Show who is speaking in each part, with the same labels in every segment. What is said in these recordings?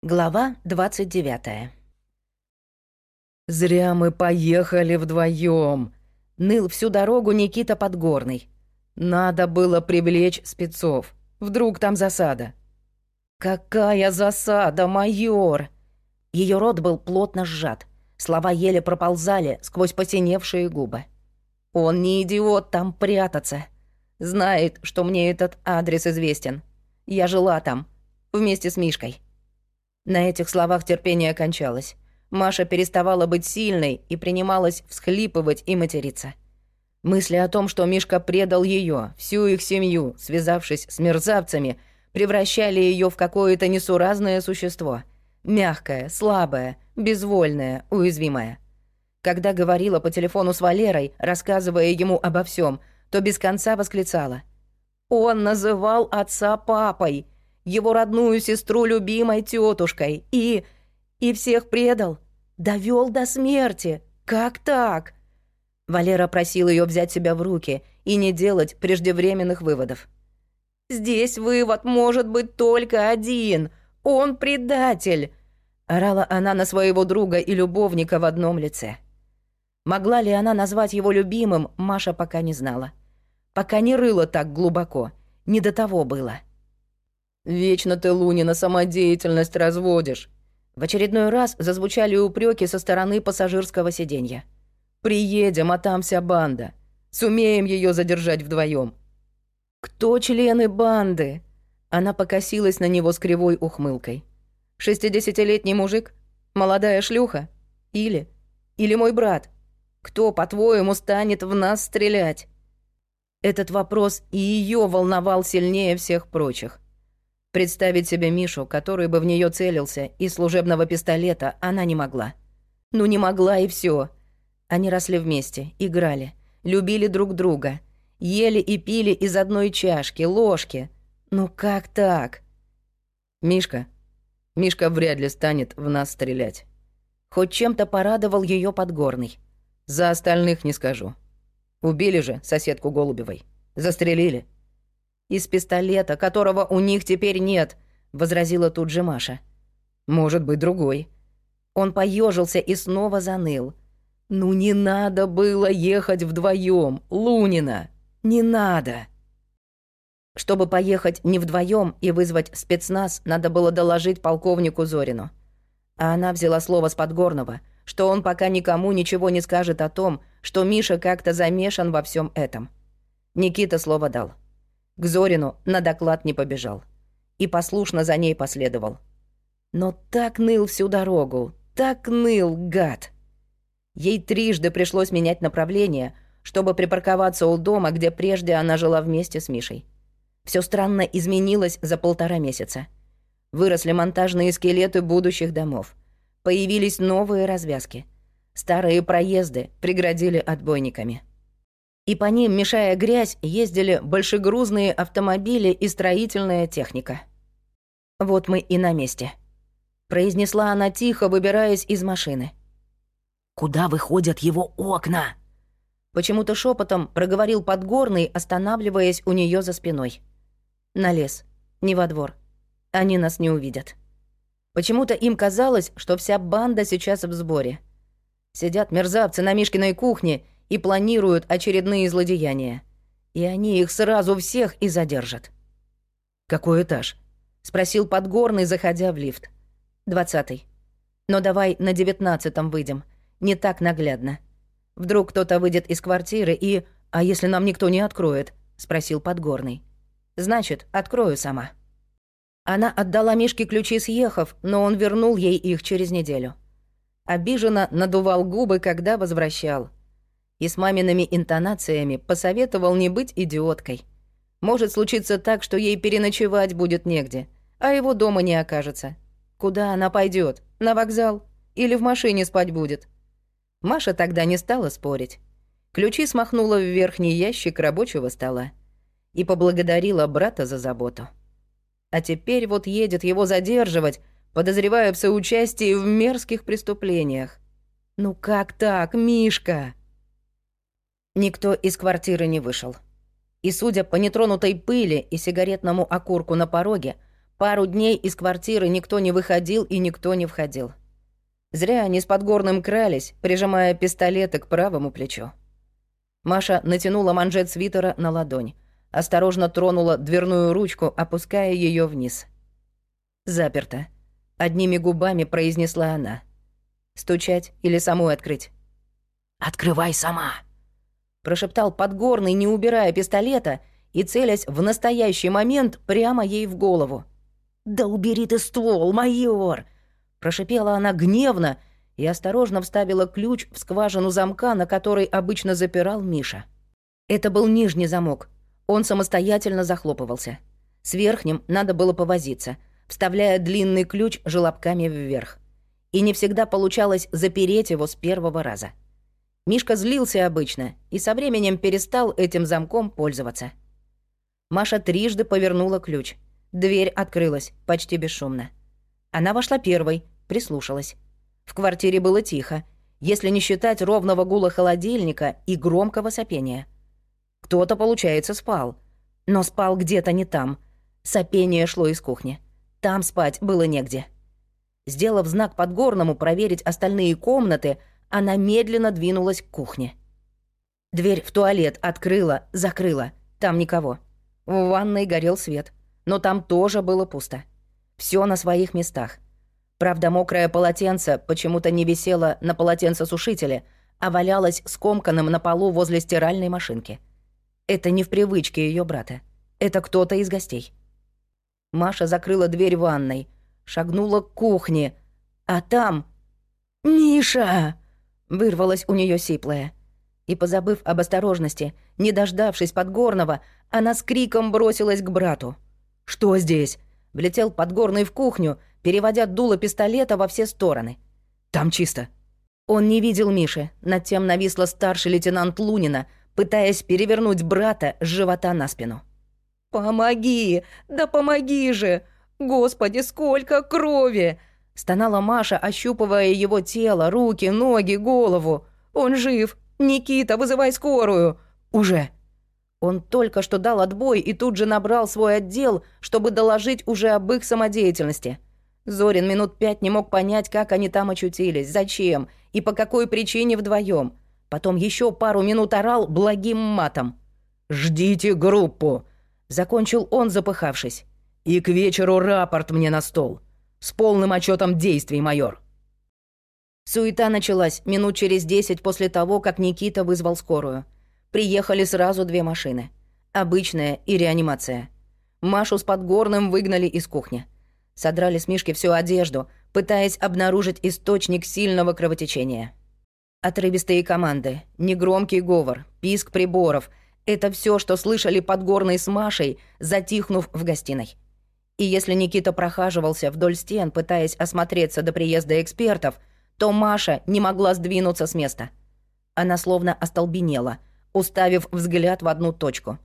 Speaker 1: Глава 29
Speaker 2: «Зря мы поехали вдвоем,
Speaker 1: ныл всю дорогу Никита Подгорный.
Speaker 2: «Надо было привлечь спецов. Вдруг там засада».
Speaker 1: «Какая засада, майор!» Ее рот был плотно сжат. Слова еле проползали сквозь посиневшие губы. «Он не идиот там прятаться. Знает, что мне этот адрес известен. Я жила там, вместе с Мишкой». На этих словах терпение кончалось. Маша переставала быть сильной и принималась всхлипывать и материться. Мысли о том, что Мишка предал ее, всю их семью, связавшись с мерзавцами, превращали ее в какое-то несуразное существо. Мягкое, слабое, безвольное, уязвимое. Когда говорила по телефону с Валерой, рассказывая ему обо всем, то без конца восклицала. «Он называл отца папой!» Его родную сестру любимой тетушкой и... и всех предал. Довел до смерти. Как так? Валера просил ее взять себя в руки и не делать преждевременных выводов. «Здесь вывод может быть только один. Он предатель!» Орала она на своего друга и любовника в одном лице. Могла ли она назвать его любимым, Маша пока не знала. Пока не рыла так глубоко. Не до того было.
Speaker 2: Вечно ты, Лунина, самодеятельность разводишь.
Speaker 1: В очередной раз зазвучали упреки со стороны пассажирского сиденья.
Speaker 2: Приедем, а там вся банда. Сумеем ее задержать вдвоем.
Speaker 1: Кто члены банды? Она покосилась на него с кривой ухмылкой. Шестидесятилетний мужик? Молодая шлюха? Или? Или мой брат? Кто, по-твоему, станет в нас стрелять? Этот вопрос и ее волновал сильнее всех прочих. Представить себе Мишу, который бы в нее целился, из служебного пистолета она не могла. Ну не могла и все. Они росли вместе, играли, любили друг друга, ели и пили из одной чашки, ложки. Ну как так?
Speaker 2: Мишка. Мишка вряд ли станет в нас стрелять.
Speaker 1: Хоть чем-то порадовал ее Подгорный.
Speaker 2: За остальных не скажу. Убили же соседку Голубевой. Застрелили.
Speaker 1: «Из пистолета, которого у них теперь нет», — возразила тут же Маша.
Speaker 2: «Может быть, другой».
Speaker 1: Он поежился и снова заныл. «Ну не надо было ехать вдвоем, Лунина! Не надо!» Чтобы поехать не вдвоем и вызвать спецназ, надо было доложить полковнику Зорину. А она взяла слово с Подгорного, что он пока никому ничего не скажет о том, что Миша как-то замешан во всем этом. Никита слово дал. К Зорину на доклад не побежал. И послушно за ней последовал. Но так ныл всю дорогу, так ныл, гад. Ей трижды пришлось менять направление, чтобы припарковаться у дома, где прежде она жила вместе с Мишей. Все странно изменилось за полтора месяца. Выросли монтажные скелеты будущих домов. Появились новые развязки. Старые проезды преградили отбойниками и по ним, мешая грязь, ездили большегрузные автомобили и строительная техника. «Вот мы и на месте», — произнесла она тихо, выбираясь из машины.
Speaker 2: «Куда выходят его окна?»
Speaker 1: Почему-то шепотом проговорил Подгорный, останавливаясь у нее за спиной. «На лес, не во двор. Они нас не увидят». Почему-то им казалось, что вся банда сейчас в сборе. Сидят мерзавцы на Мишкиной кухне — и планируют очередные злодеяния. И они их сразу всех и задержат.
Speaker 2: «Какой этаж?»
Speaker 1: — спросил Подгорный, заходя в лифт. «Двадцатый. Но давай на девятнадцатом выйдем. Не так наглядно. Вдруг кто-то выйдет из квартиры и... А если нам никто не откроет?» — спросил Подгорный. «Значит, открою сама». Она отдала Мишке ключи, съехав, но он вернул ей их через неделю. Обиженно надувал губы, когда возвращал — и с мамиными интонациями посоветовал не быть идиоткой. Может случиться так, что ей переночевать будет негде, а его дома не окажется. Куда она пойдет? На вокзал? Или в машине спать будет? Маша тогда не стала спорить. Ключи смахнула в верхний ящик рабочего стола и поблагодарила брата за заботу. А теперь вот едет его задерживать, подозревая в соучастии в мерзких преступлениях. Ну как так, Мишка? Никто из квартиры не вышел. И, судя по нетронутой пыли и сигаретному окурку на пороге, Пару дней из квартиры никто не выходил и никто не входил. Зря они с Подгорным крались, прижимая пистолеты к правому плечу. Маша натянула манжет свитера на ладонь, осторожно тронула дверную ручку, опуская ее вниз. «Заперто», — одними губами произнесла она. «Стучать или саму открыть?»
Speaker 2: «Открывай сама», —
Speaker 1: прошептал Подгорный, не убирая пистолета и целясь в настоящий момент прямо ей в голову.
Speaker 2: «Да убери ты ствол, майор!»
Speaker 1: Прошипела она гневно и осторожно вставила ключ в скважину замка, на который обычно запирал Миша. Это был нижний замок. Он самостоятельно захлопывался. С верхним надо было повозиться, вставляя длинный ключ желобками вверх. И не всегда получалось запереть его с первого раза. Мишка злился обычно и со временем перестал этим замком пользоваться. Маша трижды повернула ключ. Дверь открылась, почти бесшумно. Она вошла первой, прислушалась. В квартире было тихо, если не считать ровного гула холодильника и громкого сопения. Кто-то, получается, спал. Но спал где-то не там. Сопение шло из кухни. Там спать было негде. Сделав знак Подгорному проверить остальные комнаты, она медленно двинулась к кухне. Дверь в туалет открыла, закрыла. Там никого. В ванной горел свет. Но там тоже было пусто. Все на своих местах. Правда, мокрое полотенце почему-то не висело на полотенцесушителе, а валялось скомканным на полу возле стиральной машинки. Это не в привычке ее брата. Это кто-то из гостей. Маша закрыла дверь ванной, шагнула к кухне, а там... «Миша!» — вырвалась у нее сиплая. И, позабыв об осторожности, не дождавшись Подгорного, она с криком бросилась к брату. «Что здесь?» Влетел Подгорный в кухню, переводя дуло пистолета во все стороны. «Там чисто». Он не видел Миши. Над тем нависла старший лейтенант Лунина, пытаясь перевернуть брата с живота на спину. «Помоги! Да помоги же! Господи, сколько крови!» Стонала Маша, ощупывая его тело, руки, ноги, голову. «Он жив! Никита, вызывай скорую!» «Уже!» Он только что дал отбой и тут же набрал свой отдел, чтобы доложить уже об их самодеятельности. Зорин минут пять не мог понять, как они там очутились, зачем и по какой причине вдвоем. Потом еще пару минут орал благим матом. «Ждите группу!» — закончил он, запыхавшись. «И к вечеру рапорт мне на стол. С полным отчетом действий, майор». Суета началась минут через десять после того, как Никита вызвал скорую. Приехали сразу две машины. Обычная и реанимация. Машу с Подгорным выгнали из кухни. Содрали с Мишки всю одежду, пытаясь обнаружить источник сильного кровотечения. Отрывистые команды, негромкий говор, писк приборов — это все, что слышали Подгорный с Машей, затихнув в гостиной. И если Никита прохаживался вдоль стен, пытаясь осмотреться до приезда экспертов, то Маша не могла сдвинуться с места. Она словно остолбенела — уставив взгляд в одну точку.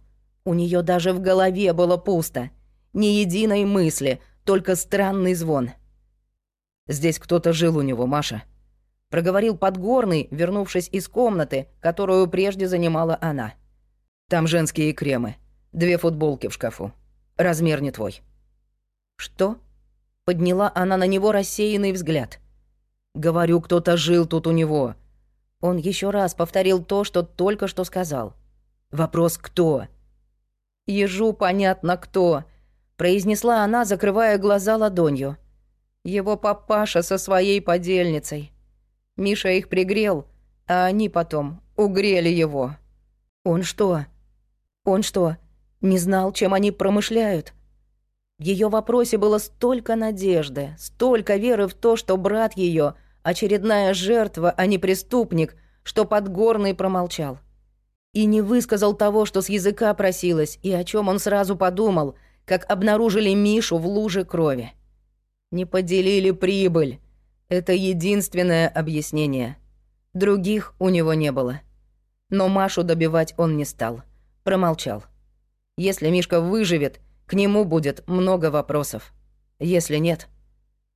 Speaker 1: У нее даже в голове было пусто. Ни единой мысли, только странный звон. «Здесь кто-то жил у него, Маша», — проговорил Подгорный, вернувшись из комнаты, которую прежде занимала она. «Там женские кремы, две футболки в шкафу. Размер не твой». «Что?» — подняла она на него рассеянный взгляд. «Говорю, кто-то жил тут у него. Он еще раз повторил то, что только что сказал. Вопрос «кто?». «Ежу понятно кто», — произнесла она, закрывая глаза ладонью. «Его папаша со своей подельницей. Миша их пригрел, а они потом угрели его. Он что? Он что, не знал, чем они промышляют?» В ее вопросе было столько надежды, столько веры в то, что брат ее очередная жертва, а не преступник, что Подгорный промолчал. И не высказал того, что с языка просилось, и о чем он сразу подумал, как обнаружили Мишу в луже крови. Не поделили прибыль. Это единственное объяснение. Других у него не было. Но Машу добивать он не стал. Промолчал. Если Мишка выживет, к нему будет много вопросов. Если нет,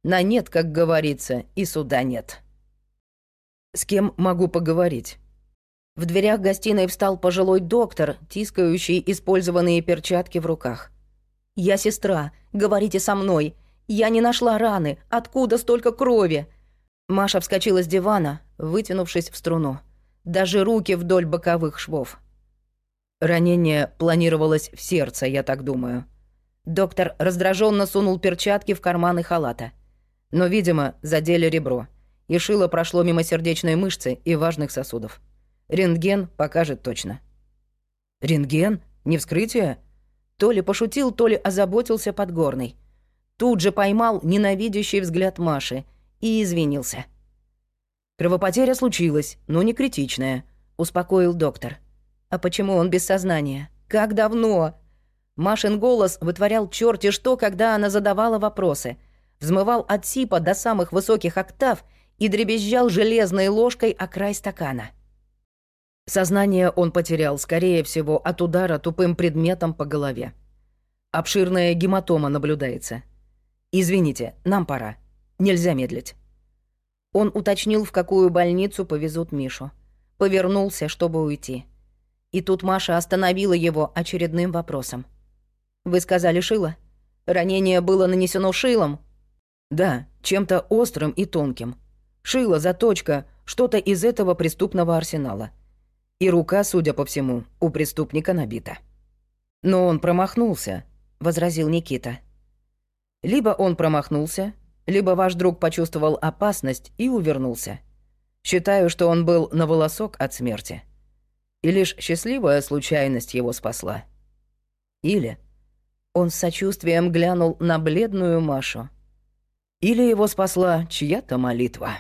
Speaker 1: на нет, как говорится, и суда нет. С кем могу поговорить? В дверях гостиной встал пожилой доктор, тискающий использованные перчатки в руках. Я сестра, говорите со мной. Я не нашла раны. Откуда столько крови?» Маша вскочила с дивана, вытянувшись в струну. Даже руки вдоль боковых швов.
Speaker 2: Ранение планировалось в сердце, я так думаю. Доктор раздраженно сунул перчатки в карманы халата. Но, видимо, задели ребро. И шило прошло мимо сердечной мышцы и важных сосудов. Рентген покажет точно. Рентген? Не вскрытие? То ли пошутил, то ли озаботился Подгорный. Тут же поймал ненавидящий взгляд Маши и извинился. «Кровопотеря случилась, но не критичная», — успокоил доктор. «А почему он без сознания? Как давно?» Машин голос вытворял черти что, когда она задавала вопросы. Взмывал от сипа до самых высоких октав и дребезжал железной ложкой о край стакана. Сознание он потерял, скорее всего, от удара тупым предметом по голове. Обширная гематома наблюдается. «Извините, нам пора. Нельзя медлить». Он уточнил, в какую больницу повезут Мишу. Повернулся, чтобы уйти. И тут Маша остановила его очередным вопросом. «Вы сказали шило? Ранение было нанесено шилом?» «Да, чем-то острым и тонким. Шило, заточка, что-то из этого преступного арсенала. И рука, судя по всему, у преступника набита. «Но он промахнулся», — возразил Никита. «Либо он промахнулся, либо ваш друг почувствовал опасность и увернулся. Считаю, что он был на волосок от смерти. И лишь счастливая случайность его спасла. Или...» Он с сочувствием глянул на бледную Машу. «Или его спасла чья-то молитва».